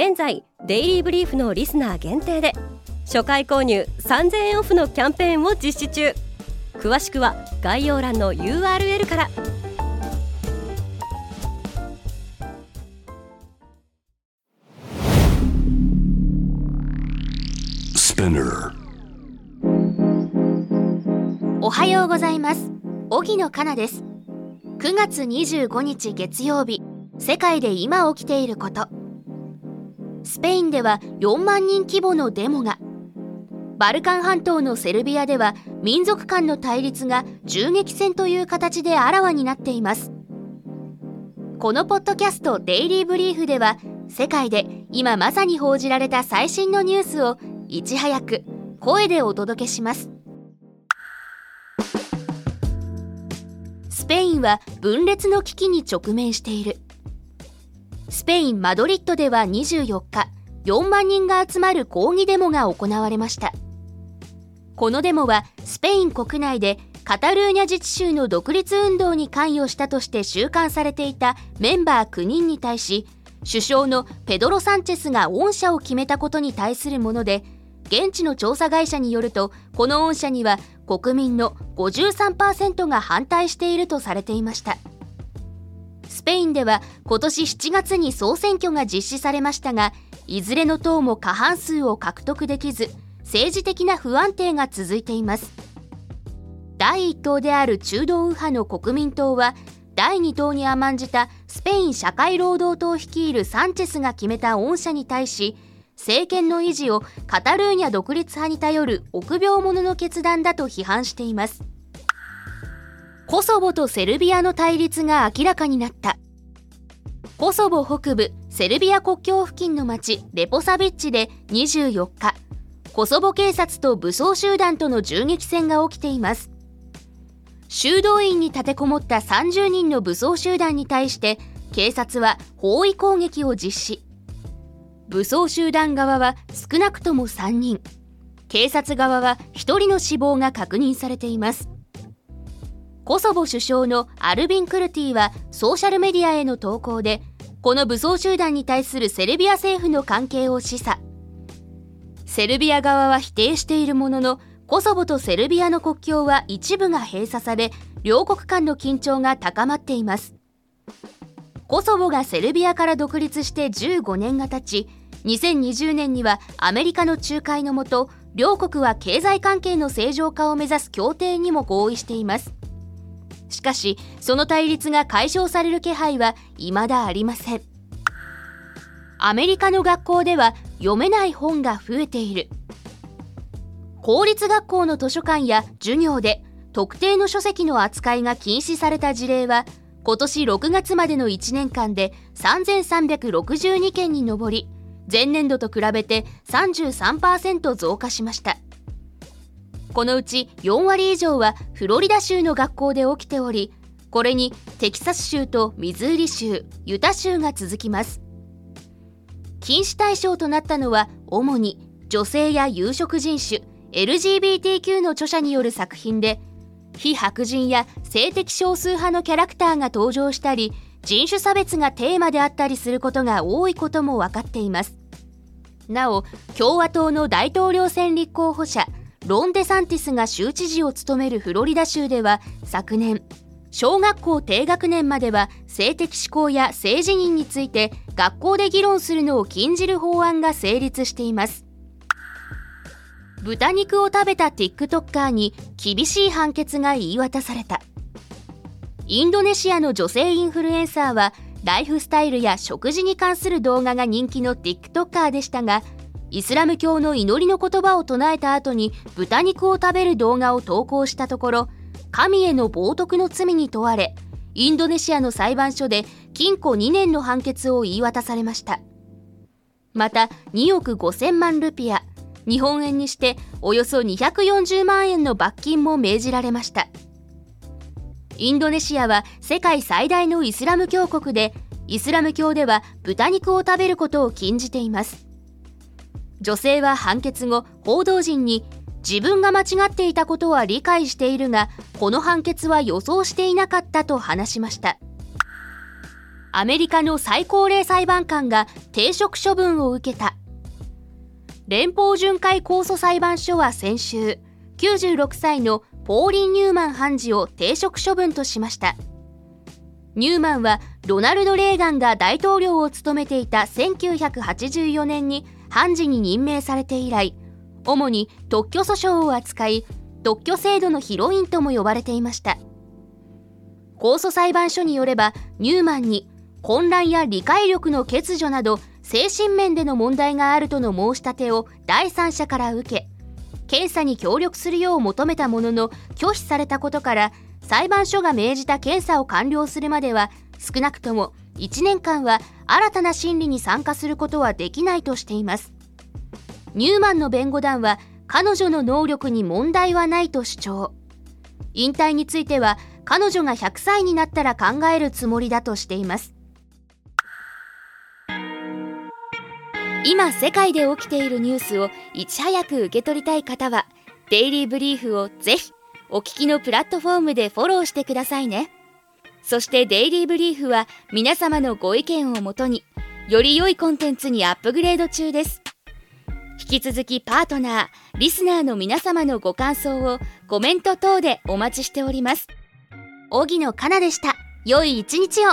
現在デイリーブリーフのリスナー限定で初回購入3000円オフのキャンペーンを実施中。詳しくは概要欄の URL から。おはようございます。荻野かなです。9月25日月曜日。世界で今起きていることスペインでは4万人規模のデモが。バルカン半島のセルビアでは民族間の対立が銃撃戦という形であらわになっています。このポッドキャスト「デイリー・ブリーフ」では世界で今まさに報じられた最新のニュースをいち早く声でお届けします。スペインは分裂の危機に直面している。スペイン・マドリッドでは24日4万人が集まる抗議デモが行われました。このデモはスペイン国内でカタルーニャ自治州の独立運動に関与したとして収監されていたメンバー9人に対し首相のペドロ・サンチェスが恩赦を決めたことに対するもので現地の調査会社によるとこの恩赦には国民の53%が反対しているとされていました。スペインでは今年7月に総選挙が実施されましたがいずれの党も過半数を獲得できず政治的な不安定が続いています。第1党である中道右派の国民党は第2党に甘んじたスペイン社会労働党率いるサンチェスが決めた恩赦に対し政権の維持をカタルーニャ独立派に頼る臆病者の決断だと批判しています。コソボとセルビアの対立が明らかになった。コソボ北部セルビア国境付近の町レポサビッチで24日コソボ警察と武装集団との銃撃戦が起きています。修道院に立てこもった30人の武装集団に対して警察は包囲攻撃を実施。武装集団側は少なくとも3人。警察側は1人の死亡が確認されています。コソボ首相のアルビン・クルティはソーシャルメディアへの投稿でこの武装集団に対するセルビア政府の関係を示唆。セルビア側は否定しているもののコソボとセルビアの国境は一部が閉鎖され両国間の緊張が高まっています。コソボがセルビアから独立して15年が経ち2020年にはアメリカの仲介のもと両国は経済関係の正常化を目指す協定にも合意しています。しかしその対立が解消される気配は未だありません。アメリカの学校では読めない本が増えている。公立学校の図書館や授業で特定の書籍の扱いが禁止された事例は今年6月までの1年間で3362件に上り前年度と比べて33%増加しました。このうち4割以上はフロリダ州の学校で起きておりこれにテキサス州とミズーリ州ユタ州が続きます。禁止対象となったのは主に女性や有色人種 LGBTQ の著者による作品で非白人や性的少数派のキャラクターが登場したり人種差別がテーマであったりすることが多いことも分かっています。なお共和党の大統領選立候補者ロン・デサンティスが州知事を務めるフロリダ州では昨年小学校低学年までは性的指向や性自認について学校で議論するのを禁じる法案が成立しています。豚肉を食べた TikToker に厳しい判決が言い渡された。インドネシアの女性インフルエンサーはライフスタイルや食事に関する動画が人気の TikToker でしたがイスラム教の祈りの言葉を唱えた後に豚肉を食べる動画を投稿したところ神への冒涜の罪に問われインドネシアの裁判所で禁錮2年の判決を言い渡されました。また2億5000万ルピア日本円にしておよそ240万円の罰金も命じられました。インドネシアは世界最大のイスラム教国でイスラム教では豚肉を食べることを禁じています。女性は判決後報道陣に自分が間違っていたことは理解しているがこの判決は予想していなかったと話しました。アメリカの最高齢裁判官が停職処分を受けた。連邦巡回控訴裁判所は先週96歳のポーリン・ニューマン判事を停職処分としました。ニューマンはロナルド・レーガンが大統領を務めていた1984年に判事に任命されて以来主に特許訴訟を扱い特許制度のヒロインとも呼ばれていました。控訴裁判所によればニューマンに混乱や理解力の欠如など精神面での問題があるとの申し立てを第三者から受け検査に協力するよう求めたものの拒否されたことから裁判所が命じた検査を完了するまでは少なくとも1年間は新たな審理に参加することはできないとしています。ニューマンの弁護団は彼女の能力に問題はないと主張。引退については彼女が100歳になったら考えるつもりだとしています。今世界で起きているニュースをいち早く受け取りたい方はデイリーブリーフをぜひお聞きのプラットフォームでフォローしてくださいね。そしてデイリーブリーフは皆様のご意見をもとにより良いコンテンツにアップグレード中です引き続きパートナー、リスナーの皆様のご感想をコメント等でお待ちしております。荻野かなでした。良い一日を